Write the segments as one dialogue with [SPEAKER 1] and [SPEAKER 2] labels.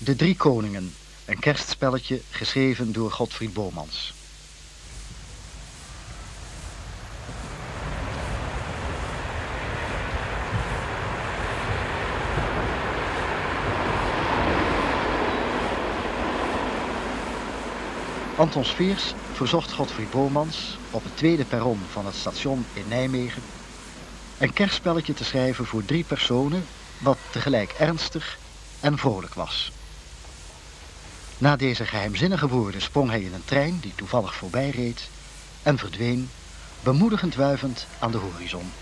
[SPEAKER 1] De Drie Koningen, een kerstspelletje geschreven door Godfried Bomans. Anton Sfeers verzocht Godfried Bomans op het tweede perron van het station in Nijmegen een kerstspelletje te schrijven voor drie personen wat tegelijk ernstig en vrolijk was. Na deze geheimzinnige woorden sprong hij in een trein die toevallig voorbij reed en verdween, bemoedigend wuivend aan de horizon.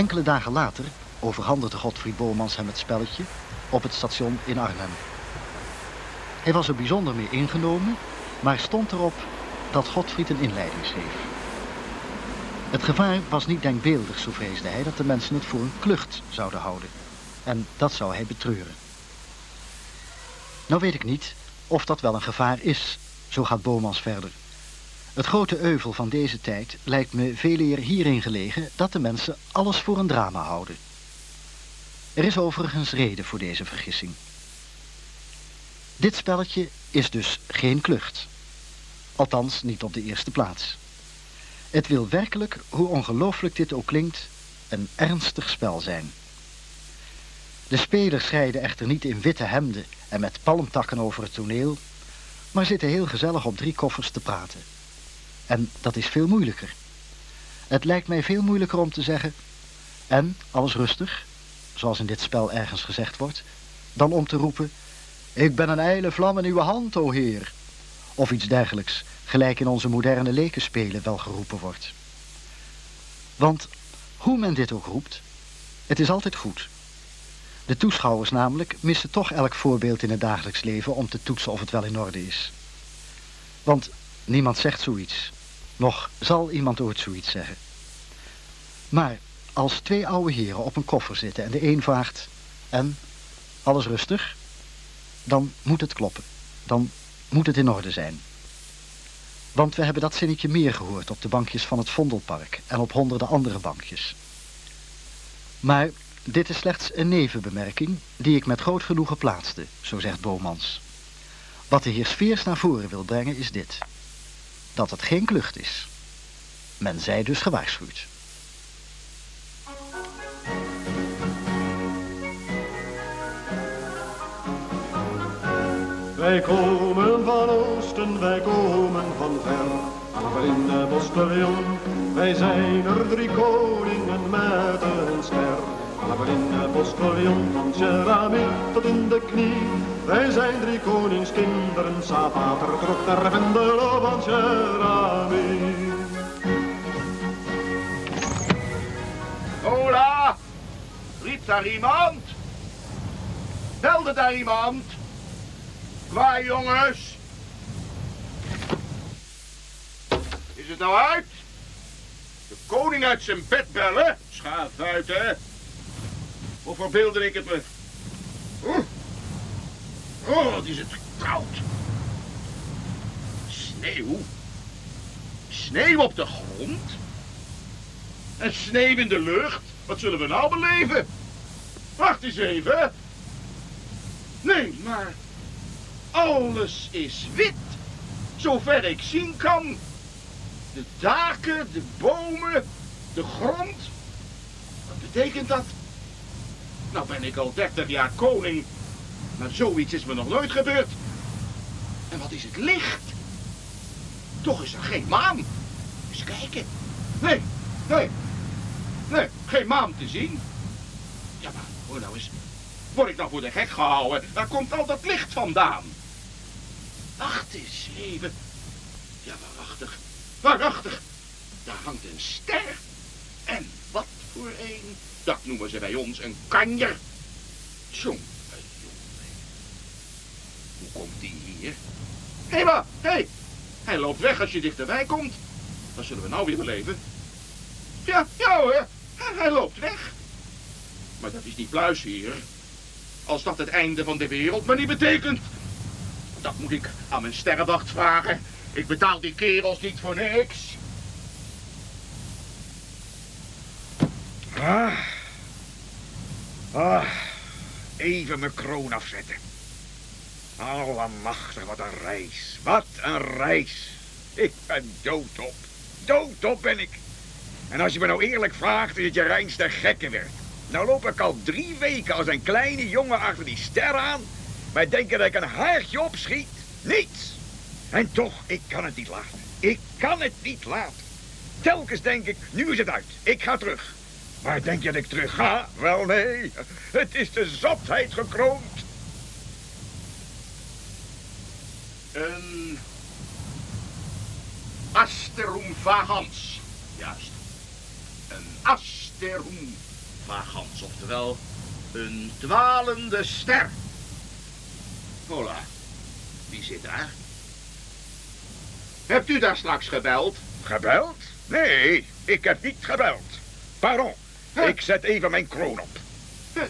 [SPEAKER 1] Enkele dagen later overhandigde Godfried Bomans hem het spelletje op het station in Arnhem. Hij was er bijzonder mee ingenomen, maar stond erop dat Godfried een inleiding schreef. Het gevaar was niet denkbeeldig, zo vreesde hij, dat de mensen het voor een klucht zouden houden. En dat zou hij betreuren. Nou weet ik niet of dat wel een gevaar is, zo gaat Bomans verder. Het grote euvel van deze tijd lijkt me veel eer hierin gelegen dat de mensen alles voor een drama houden. Er is overigens reden voor deze vergissing. Dit spelletje is dus geen klucht. Althans niet op de eerste plaats. Het wil werkelijk, hoe ongelooflijk dit ook klinkt, een ernstig spel zijn. De spelers schrijden echter niet in witte hemden en met palmtakken over het toneel, maar zitten heel gezellig op drie koffers te praten. En dat is veel moeilijker. Het lijkt mij veel moeilijker om te zeggen... en, alles rustig, zoals in dit spel ergens gezegd wordt... dan om te roepen... ik ben een ijle vlam in uw hand, o heer. Of iets dergelijks, gelijk in onze moderne lekenspelen wel geroepen wordt. Want, hoe men dit ook roept, het is altijd goed. De toeschouwers namelijk missen toch elk voorbeeld in het dagelijks leven... om te toetsen of het wel in orde is. Want niemand zegt zoiets... Nog zal iemand ooit zoiets zeggen. Maar als twee oude heren op een koffer zitten en de een vraagt... En? Alles rustig? Dan moet het kloppen. Dan moet het in orde zijn. Want we hebben dat zinnetje meer gehoord op de bankjes van het Vondelpark... en op honderden andere bankjes. Maar dit is slechts een nevenbemerking... die ik met groot genoegen plaatste, zo zegt Bomans. Wat de heer Sfeers naar voren wil brengen is dit dat het geen klucht is. Men zij dus gewaarschuwd.
[SPEAKER 2] Wij komen van oosten, wij komen van ver, maar in de. Wij zijn er drie koningen met een ster. Maar in de postillon van tot in de knie. Wij zijn drie koningskinderen, Savater trok der vendel van.
[SPEAKER 3] Hola! Riep daar iemand? Belde daar iemand? Waar jongens? Is het nou uit? De koning uit zijn bed bellen? Schaaf uit, hè? Of verbeelde ik het me? Oh, wat is het koud. Sneeuw? Sneeuw op de grond? En sneeuw in de lucht? Wat zullen we nou beleven? Wacht eens even. Nee, maar alles is wit. Zover ik zien kan. De daken, de bomen, de grond. Wat betekent dat? Nou ben ik al 30 jaar koning. Maar zoiets is me nog nooit gebeurd. En wat is het licht? Toch is er geen maan. Eens kijken. Nee, nee. Nee, geen maan te zien. Ja, maar hoor nou eens. Word ik nou voor de gek gehouden? Daar komt al dat licht vandaan. Wacht eens even. Ja, waarachtig. Waarachtig. Daar hangt een ster. En wat voor een. Dat noemen ze bij ons een kanjer. Jongen, jongen. Hoe komt die hier? Hé, hey, maar, hé. Hey. Hij loopt weg als je dichterbij komt. Wat zullen we nou weer beleven? Ja, ja hoor, hij loopt weg. Maar dat is niet pluis hier. Als dat het einde van de wereld maar niet betekent. Dat moet ik aan mijn sterrenwacht vragen. Ik betaal die kerels niet voor niks.
[SPEAKER 4] Ah. Ah. Even mijn kroon afzetten. Allemachtig, wat een reis. Wat een reis. Ik ben doodop. Doodop ben ik. En als je me nou eerlijk vraagt, is het je reinste gekkenwerk. Nou loop ik al drie weken als een kleine jongen achter die ster aan. Maar denken dat ik een haartje opschiet? Niets. En toch, ik kan het niet laten. Ik kan het niet laten. Telkens denk ik, nu is het uit. Ik ga terug. Maar denk je dat ik terug ga? Wel nee, het is de zotheid gekroond.
[SPEAKER 3] Een Asterum vagans. Juist. Een Asterum vagans, oftewel een dwalende ster. Hola, wie zit daar? Hebt u daar straks gebeld?
[SPEAKER 4] Gebeld? Nee, ik heb niet gebeld. Pardon? Ik zet even mijn kroon op.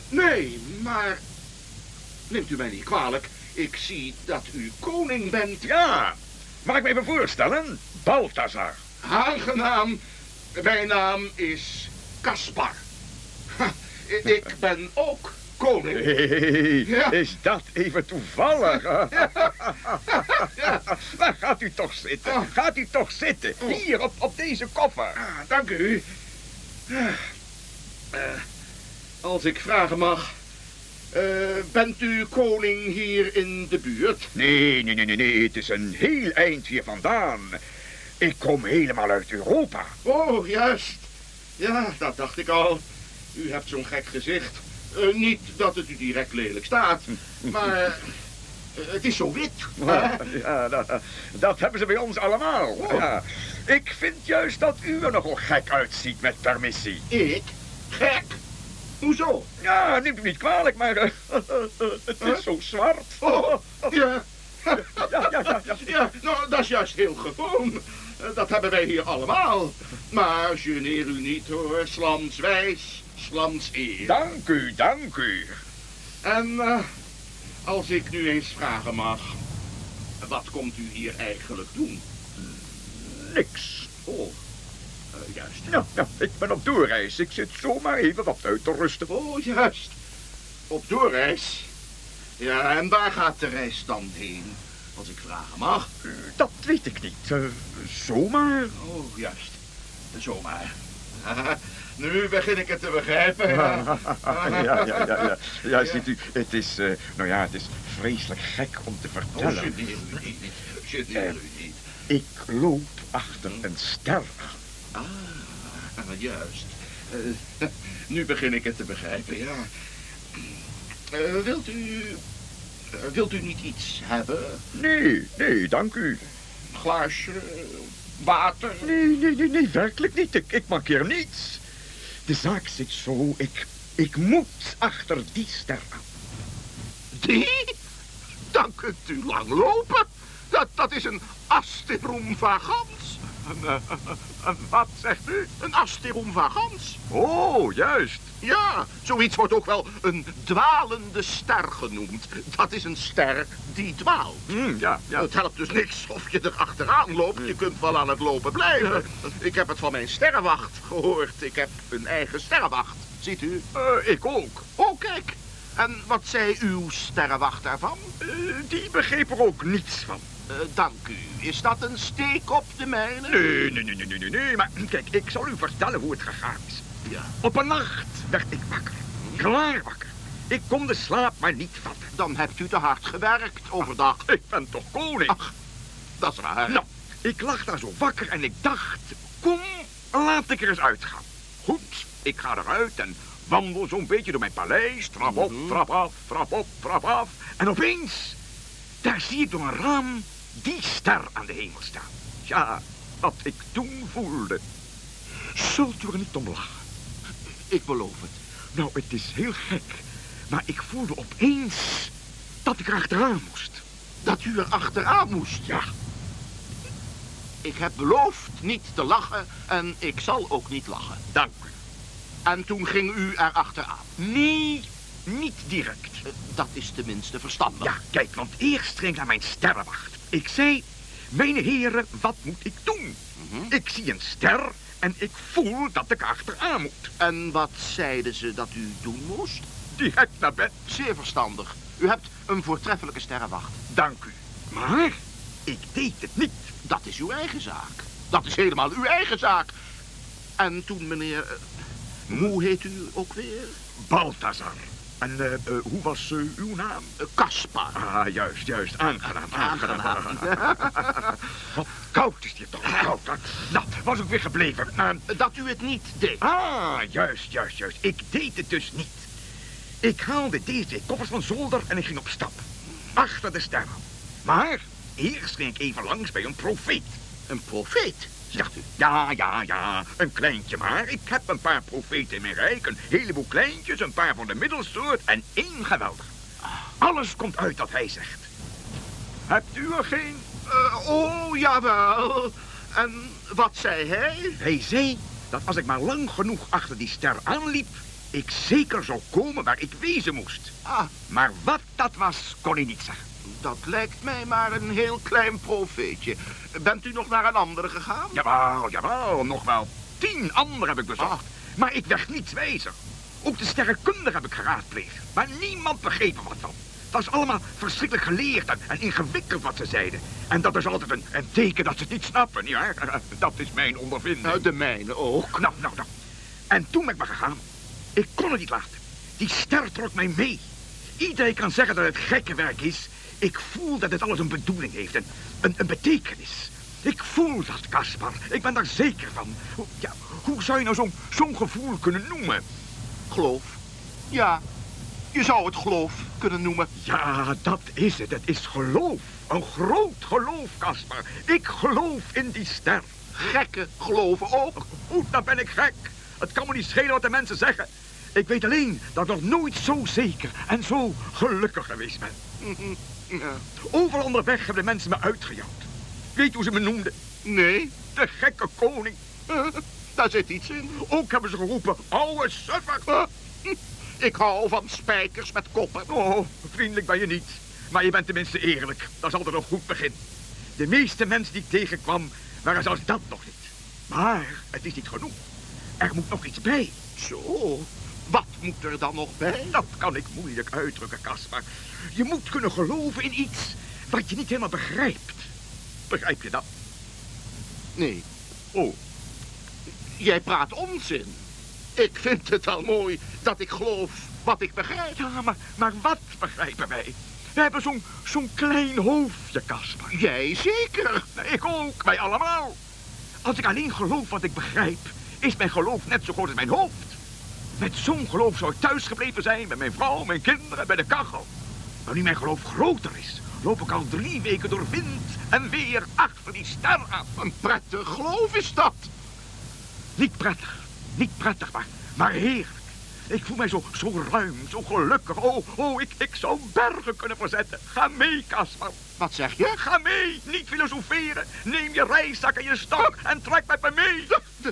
[SPEAKER 3] Nee, maar... Neemt u mij niet kwalijk. Ik zie dat u koning bent.
[SPEAKER 4] Ja, mag ik me even voorstellen? Balthazar.
[SPEAKER 3] Aangenaam. Mijn naam is Caspar. Ha, Ik ben ook koning.
[SPEAKER 4] Hey,
[SPEAKER 3] Ja.
[SPEAKER 4] is dat even toevallig? Gaat u toch zitten.
[SPEAKER 3] Oh.
[SPEAKER 4] Gaat u toch zitten.
[SPEAKER 3] Oh.
[SPEAKER 4] Hier, op, op deze koffer.
[SPEAKER 3] Ah, dank u. Eh, als ik vragen mag... eh, bent u koning hier in de buurt?
[SPEAKER 4] Nee, nee, nee, nee, nee. Het is een heel eind hier vandaan. Ik kom helemaal uit Europa.
[SPEAKER 3] Oh, juist. Ja, dat dacht ik al. U hebt zo'n gek gezicht. Eh, niet dat het u direct lelijk staat, maar het is zo wit.
[SPEAKER 4] Ja, ja, dat, dat hebben ze bij ons allemaal.
[SPEAKER 3] Oh.
[SPEAKER 4] Ja. Ik vind juist dat u er nogal gek uitziet, met permissie.
[SPEAKER 3] Ik? Gek? Hoezo?
[SPEAKER 4] Ja, neemt u niet kwalijk, maar eh, het
[SPEAKER 3] Huh?
[SPEAKER 4] is zo zwart.
[SPEAKER 3] Oh, ja.
[SPEAKER 4] Ja, ja, ja, ja.
[SPEAKER 3] Ja, nou, dat is juist heel gewoon. Eh, Dat hebben wij hier allemaal. Maar geneer u niet hoor, slams wijs, slams eer.
[SPEAKER 4] Dank u, dank u.
[SPEAKER 3] En eh, als ik nu eens vragen mag, wat komt u hier eigenlijk doen?
[SPEAKER 4] Niks.
[SPEAKER 3] Oh, juist.
[SPEAKER 4] Ja, ja, ik ben op doorreis. Ik zit zomaar even wat uit te rusten.
[SPEAKER 3] Oh, juist. Op doorreis. Ja, en waar gaat de reis dan heen? Als ik vragen mag.
[SPEAKER 4] Eh, Dat weet ik niet. Eh, zomaar.
[SPEAKER 3] Oh, juist. Zomaar. nu begin ik het te begrijpen. Ja.
[SPEAKER 4] ja, ja, ja, ja. Ziet u, het is, eh, nou ja, het is vreselijk gek om te
[SPEAKER 3] Oh,
[SPEAKER 4] vertellen.
[SPEAKER 3] geneer u niet. Geneer u niet.
[SPEAKER 4] Ik loop achter een ster aan.
[SPEAKER 3] Ah, juist. Eh, nu begin ik het te begrijpen, ja. Eh, wilt u... eh, wilt u niet iets hebben?
[SPEAKER 4] Nee, nee, dank u.
[SPEAKER 3] Glaasje? Water?
[SPEAKER 4] Nee, nee, nee, nee, werkelijk niet. Ik, ik mankeer niets. De zaak zit zo, ik, ik moet achter die ster aan.
[SPEAKER 3] Die? Dan kunt u lang lopen. Dat, dat is een asterum vagans.
[SPEAKER 4] Een, eh, een wat zegt u?
[SPEAKER 3] Een asterum vagans.
[SPEAKER 4] Oh, juist.
[SPEAKER 3] Ja, zoiets wordt ook wel een dwalende ster genoemd. Dat is een ster die dwaalt.
[SPEAKER 4] Hm, ja, ja.
[SPEAKER 3] Het helpt dus niks of je er achteraan loopt. Je kunt wel aan het lopen blijven. Ik heb het van mijn sterrenwacht gehoord. Ik heb een eigen sterrenwacht. Ziet u?
[SPEAKER 4] Eh, ik ook.
[SPEAKER 3] Oh, kijk. En wat zei uw sterrenwacht daarvan?
[SPEAKER 4] Eh, die begreep er ook niets van.
[SPEAKER 3] Eh, dank u. Is dat een steek op de mijne?
[SPEAKER 4] Nee, nee, nee, nee, nee, nee. Maar kijk, ik zal u vertellen hoe het gegaan is.
[SPEAKER 3] Ja,
[SPEAKER 4] Op een nacht werd ik wakker. Klaar wakker. Ik kon de slaap maar niet vatten.
[SPEAKER 3] dan hebt u te hard gewerkt overdag.
[SPEAKER 4] Ik ben toch koning?
[SPEAKER 3] Ach, dat is waar.
[SPEAKER 4] Nou, ik lag daar zo wakker en ik dacht, kom, laat ik er eens uitgaan. Goed, ik ga eruit en wandel zo'n beetje door mijn paleis. Trap op,
[SPEAKER 3] Mhm.
[SPEAKER 4] trap af, trap op, trap af. En opeens, daar zie ik door een raam die ster aan de hemel staan. Ja, wat ik toen voelde. Zult u er niet om lachen?
[SPEAKER 3] Ik beloof het.
[SPEAKER 4] Nou, het is heel gek, maar ik voelde opeens dat ik er achteraan moest.
[SPEAKER 3] Dat u er achteraan moest.
[SPEAKER 4] Ja,
[SPEAKER 3] Ik heb beloofd niet te lachen en ik zal ook niet lachen.
[SPEAKER 4] Dank u.
[SPEAKER 3] En toen ging u er achteraan.
[SPEAKER 4] Nee, niet direct.
[SPEAKER 3] Eh, Dat is tenminste verstandig.
[SPEAKER 4] Ja, kijk, want eerst ging ik naar mijn sterrenwacht. Ik zei, mijn heren, wat moet ik doen?
[SPEAKER 3] Mhm.
[SPEAKER 4] Ik zie een ster en ik voel dat ik achteraan moet.
[SPEAKER 3] En wat zeiden ze dat u doen moest?
[SPEAKER 4] Direct naar bed.
[SPEAKER 3] Zeer verstandig. U hebt een voortreffelijke sterrenwacht.
[SPEAKER 4] Dank u. Maar ik deed het niet.
[SPEAKER 3] Dat is uw eigen zaak. Dat is helemaal uw eigen zaak. En toen meneer... eh, Hoe heet u ook weer?
[SPEAKER 4] Balthazar. En eh, eh, hoe was eh, uw naam?
[SPEAKER 3] Caspar.
[SPEAKER 4] Ah, juist, juist. Aangenaam, aangenaam.
[SPEAKER 3] Aangenaam.
[SPEAKER 4] Wat koud is hier toch, koud. Nou, was ook weer gebleven. Eh,
[SPEAKER 3] Dat u het niet deed.
[SPEAKER 4] ah, juist, juist, juist. Ik deed het dus niet. Ik haalde deze twee koffers van zolder en ik ging op stap. Achter de sterren. Maar eerst ging ik even langs bij een profeet.
[SPEAKER 3] Een profeet, zegt u.
[SPEAKER 4] Ja, ja, ja, een kleintje maar. Ik heb een paar profeten in mijn rijk. Een heleboel kleintjes, een paar van de middelsoort en één geweldig. Alles komt uit wat hij zegt. Hebt u er geen?
[SPEAKER 3] Eh, oh, jawel. En wat zei hij?
[SPEAKER 4] Hij zei dat als ik maar lang genoeg achter die ster aanliep, ik zeker zou komen waar ik wezen moest.
[SPEAKER 3] Ah,
[SPEAKER 4] Maar wat dat was, kon hij niet zeggen.
[SPEAKER 3] Dat lijkt mij maar een heel klein profeetje. Bent u nog naar een andere gegaan?
[SPEAKER 4] Jawel, jawel, nog wel tien anderen heb ik bezocht. Maar ik werd niets wijzer. Ook de sterrenkundige heb ik geraadpleegd. Maar niemand begreep er wat van. Het was allemaal verschrikkelijk geleerd en, en ingewikkeld wat ze zeiden. En dat is altijd een, een teken dat ze het niet snappen, nietwaar? Dat is mijn ondervinding.
[SPEAKER 3] Nou, de mijne ook.
[SPEAKER 4] Nou, nou, nou. En toen ben ik maar gegaan. Ik kon het niet laten. Die ster trok mij mee. Iedereen kan zeggen dat het gekke werk is. Ik voel dat het alles een bedoeling heeft, een, een, een betekenis. Ik voel dat, Caspar. Ik ben daar zeker van. Hoe- Ja, hoe zou je nou zo'n zo'n gevoel kunnen noemen?
[SPEAKER 3] Geloof. Ja, je zou het geloof kunnen noemen.
[SPEAKER 4] Ja, dat is het. Het is geloof. Een groot geloof, Caspar. Ik geloof in die ster.
[SPEAKER 3] Gekken geloven ook.
[SPEAKER 4] Goed, dan ben ik gek. Het kan me niet schelen wat de mensen zeggen. Ik weet alleen dat ik nog nooit zo zeker en zo gelukkig geweest ben.
[SPEAKER 3] Ja.
[SPEAKER 4] Overal onderweg hebben de mensen me uitgejouwd. Weet je hoe ze me noemden?
[SPEAKER 3] Nee,
[SPEAKER 4] De gekke koning.
[SPEAKER 3] daar zit iets in.
[SPEAKER 4] Ook hebben ze geroepen, ouwe suffer.
[SPEAKER 3] Ik hou van spijkers met koppen.
[SPEAKER 4] Oh, vriendelijk ben je niet. Maar je bent tenminste eerlijk. Dat is altijd een goed begin. De meeste mensen die ik tegenkwam, waren zelfs dat nog niet. Maar het is niet genoeg. Er moet nog iets bij.
[SPEAKER 3] Zo, wat moet er dan nog bij?
[SPEAKER 4] Dat kan ik moeilijk uitdrukken, Caspar. Je moet kunnen geloven in iets wat je niet helemaal begrijpt. Begrijp je dat?
[SPEAKER 3] Nee,
[SPEAKER 4] Oh,
[SPEAKER 3] jij praat onzin. Ik vind het al mooi dat ik geloof wat ik begrijp.
[SPEAKER 4] ja, maar, maar wat begrijpen wij? We hebben zo'n zo'n klein hoofdje, Caspar.
[SPEAKER 3] Jij zeker.
[SPEAKER 4] Ik ook, wij allemaal. Als ik alleen geloof wat ik begrijp, is mijn geloof net zo groot als mijn hoofd. Met zo'n geloof zou ik thuis gebleven zijn met mijn vrouw, mijn kinderen, bij de kachel. Maar nu mijn geloof groter is, loop ik al drie weken door wind en weer achter die ster aan.
[SPEAKER 3] Een prettig geloof is dat.
[SPEAKER 4] Niet prettig, niet prettig, maar, maar heerlijk. Ik voel mij zo, zo ruim, zo gelukkig. Oh, oh, ik, ik zou bergen kunnen verzetten. Ga mee, Caspar.
[SPEAKER 3] Wat zeg je?
[SPEAKER 4] Ga mee, niet filosoferen. Neem je reiszak en je stok en trek met me mee.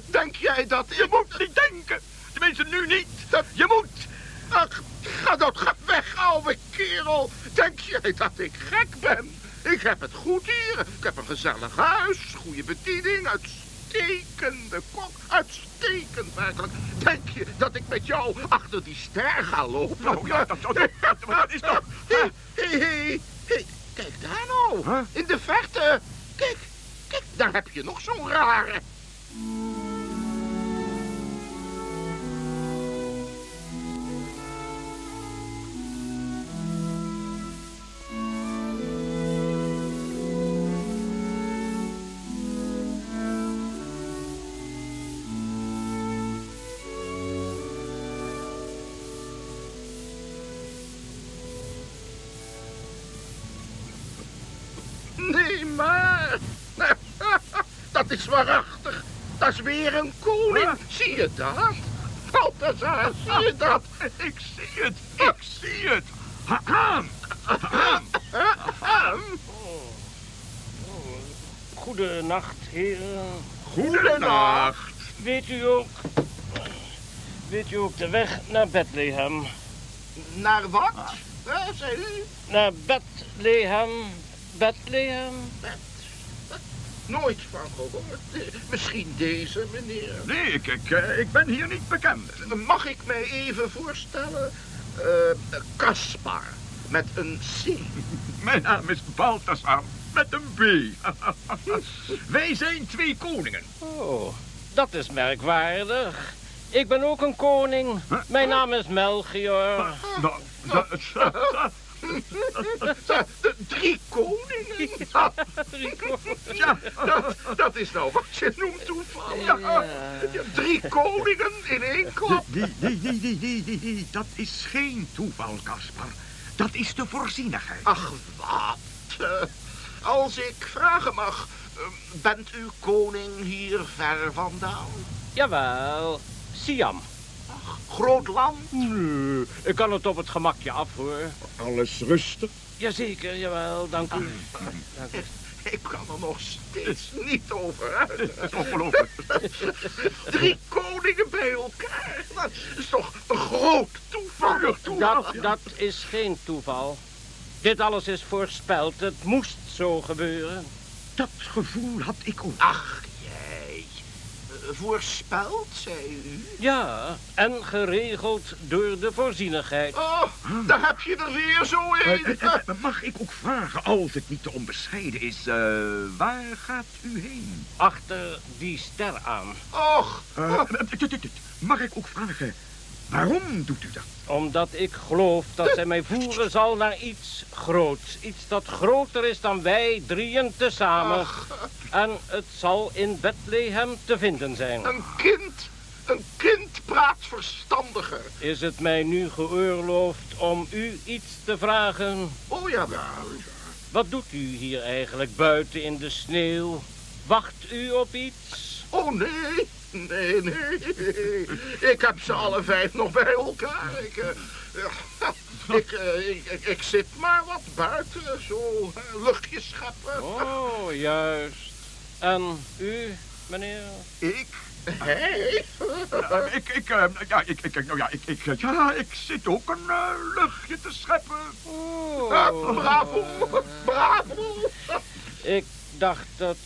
[SPEAKER 3] Denk jij dat
[SPEAKER 4] Je moet niet denken. Tenminste, nu niet. Je moet.
[SPEAKER 3] Ach, ga dat weg, ouwe kerel. Denk jij dat ik gek ben? Ik heb het goed hier. Ik heb een gezellig huis, goede bediening, uitstekende kok. Uitstekend eigenlijk. Denk je dat ik met jou achter die ster ga lopen?
[SPEAKER 4] Nou ja, dat, dat, dat, dat is toch...
[SPEAKER 3] Hé, hé, hé, hé, kijk daar nou.
[SPEAKER 4] Huh?
[SPEAKER 3] In de verte. Kijk, kijk, daar heb je nog zo'n rare. Dat is weer een koning.
[SPEAKER 4] Huh?
[SPEAKER 3] Zie je dat? Balthazar, zie je dat?
[SPEAKER 4] Ik zie het, ik zie het. Ahem. Ahem.
[SPEAKER 3] Ahem.
[SPEAKER 5] Goedenacht, heren.
[SPEAKER 3] Goedenacht.
[SPEAKER 5] Weet u ook... Weet u ook de weg naar Bethlehem?
[SPEAKER 3] Naar wat? Eh, zei u?
[SPEAKER 5] Naar Bethlehem. Bethlehem?
[SPEAKER 3] Nooit van gehoord. Eh, Misschien deze, meneer.
[SPEAKER 4] Nee, ik, ik, eh, ik ben hier niet bekend.
[SPEAKER 3] Mag ik mij even voorstellen? Eh, Caspar, met een C.
[SPEAKER 4] Mijn naam is Balthasar met een B. Wij zijn twee koningen.
[SPEAKER 5] Oh, dat is merkwaardig. Ik ben ook een koning. Mijn naam is Melchior.
[SPEAKER 4] Nou, dat,
[SPEAKER 3] De drie koningen? Ja, dat, dat is nou wat je noemt toeval. Ja. Ja, Drie koningen in één klap.
[SPEAKER 4] Nee, nee, nee, nee, nee, nee, nee, dat is geen toeval, Caspar. Dat is de voorzienigheid.
[SPEAKER 3] Ach, wat? Eh, Als ik vragen mag, eh, bent uw koning hier ver vandaan?
[SPEAKER 5] Jawel, Siam.
[SPEAKER 3] Groot land?
[SPEAKER 5] Nee, ik kan het op het gemakje af, hoor.
[SPEAKER 4] Alles rustig.
[SPEAKER 5] Jazeker, jawel, dank u. Dank u.
[SPEAKER 3] Ik kan er nog steeds niet over uit.
[SPEAKER 4] Ongelooflijk.
[SPEAKER 3] Drie koningen bij elkaar. Dat is toch een groot toeval.
[SPEAKER 5] Dat, dat is geen toeval. Dit alles is voorspeld. Het moest zo gebeuren.
[SPEAKER 4] Dat gevoel had ik ook.
[SPEAKER 3] Ach, Voorspeld, zei u?
[SPEAKER 5] Ja, en geregeld door de voorzienigheid.
[SPEAKER 3] Oh, daar heb je er weer zo.
[SPEAKER 4] Eh, eh, Mag ik ook vragen, als het niet te onbescheiden is, eh, waar gaat u heen?
[SPEAKER 5] Achter die ster aan.
[SPEAKER 3] Och,
[SPEAKER 4] Eh, eh, tut, tut, tut. Mag ik ook vragen, waarom doet u dat?
[SPEAKER 5] Omdat ik geloof dat zij mij voeren zal naar iets groots. Iets dat groter is dan wij drieën tezamen. En het zal in Bethlehem te vinden zijn.
[SPEAKER 3] een kind. Een kind praat verstandiger.
[SPEAKER 5] Is het mij nu geoorloofd om u iets te vragen?
[SPEAKER 3] Oh ja,
[SPEAKER 5] Wat doet u hier eigenlijk buiten in de sneeuw? Wacht u op iets?
[SPEAKER 3] Oh nee, nee, nee. Ik heb ze alle vijf nog bij elkaar. Ik, eh, ja, ik, eh, ik, ik, ik zit maar wat buiten, zo eh, luchtjes scheppen.
[SPEAKER 5] Oh, juist. En u, meneer?
[SPEAKER 4] Ik?
[SPEAKER 3] Hé,
[SPEAKER 4] ik, ik, ja, ik, ik, nou ja, ik, ik, ja, ik zit ook een luchtje te scheppen.
[SPEAKER 5] Oh.
[SPEAKER 3] bravo, bravo.
[SPEAKER 5] Ik dacht dat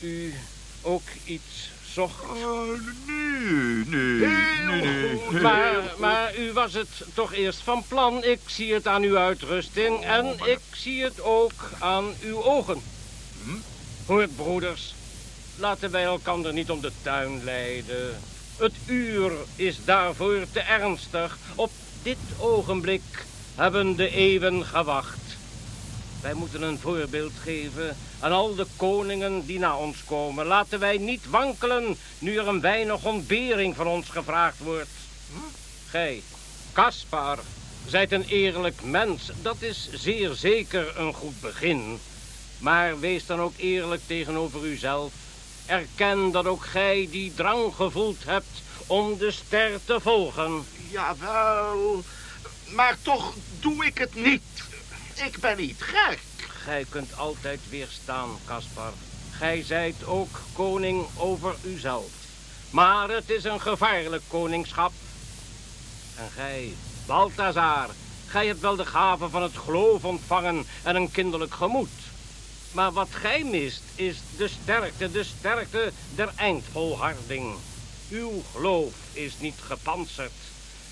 [SPEAKER 5] u ook iets zocht.
[SPEAKER 4] Eh, nee, nee, nee.
[SPEAKER 5] Maar, maar u was het toch eerst van plan. Ik zie het aan uw uitrusting en ik zie het ook aan uw ogen. Hoort, broeders, laten wij elkander niet om de tuin leiden. Het uur is daarvoor te ernstig. Op dit ogenblik hebben de eeuwen gewacht. Wij moeten een voorbeeld geven aan al de koningen die na ons komen. Laten wij niet wankelen nu er een weinig ontbering van ons gevraagd wordt. Gij, Caspar, zijt een eerlijk mens. Dat is zeer zeker een goed begin. Maar wees dan ook eerlijk tegenover uzelf. Erken dat ook gij die drang gevoeld hebt om de ster te volgen.
[SPEAKER 3] Jawel, maar toch doe ik het niet. Ik ben niet gek.
[SPEAKER 5] Gij kunt altijd weerstaan, Caspar. Gij zijt ook koning over uzelf. Maar het is een gevaarlijk koningschap. En gij, Balthazar, gij hebt wel de gave van het geloof ontvangen en een kinderlijk gemoed. Maar wat gij mist is de sterkte, de sterkte der eindvolharding. Uw geloof is niet gepantserd.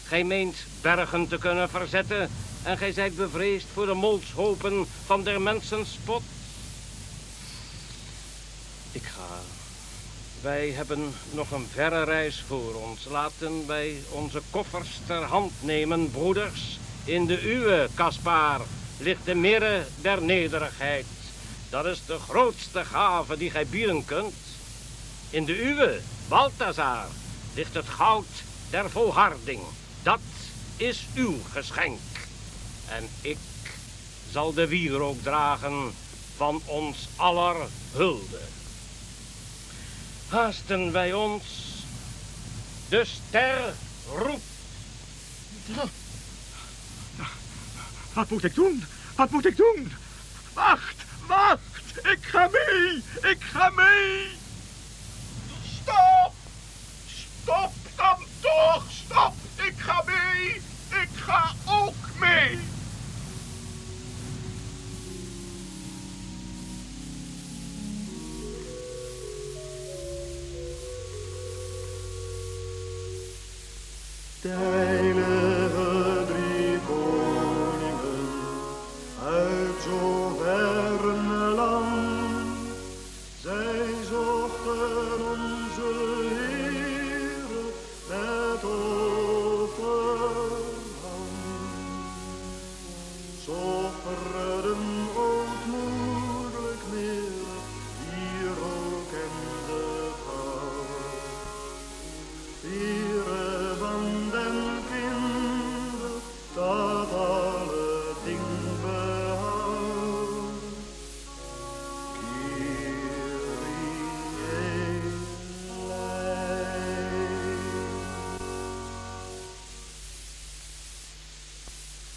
[SPEAKER 5] Gij meent bergen te kunnen verzetten en gij zijt bevreesd voor de molshopen van der mensen spot. Ik ga. Wij hebben nog een verre reis voor ons. Laten wij onze koffers ter hand nemen, broeders. In de uwe, Caspar, ligt de mirre der nederigheid. Dat is de grootste gave die gij bieden kunt. In de uwe, Balthazar, ligt het goud der volharding. Dat is uw geschenk. En ik zal de wierook dragen van ons aller hulde. Haasten wij ons. De ster roept.
[SPEAKER 4] Wat moet ik doen? Wat moet ik doen? Wacht, wacht!
[SPEAKER 3] Ik ga mee! Ik ga mee! Stop! Stop dan toch! Stop! Ik ga mee! Ik ga ook mee!
[SPEAKER 2] Heilige drie koningen uit zo ver land. Zij zochten onze Heere met offerhand. Zofferden ootmoedelijk meer, hier ook en de kou.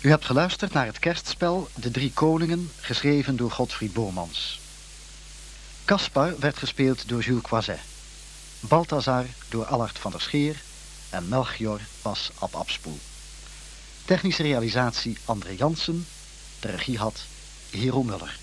[SPEAKER 1] U hebt geluisterd naar het kerstspel De Drie Koningen, geschreven door Godfried Bomans. Caspar werd gespeeld door Jules Croiset. Balthazar door Allard van der Scheer en Melchior was Ab Abspoel. Technische realisatie André Jansen, de regie had Hero Muller.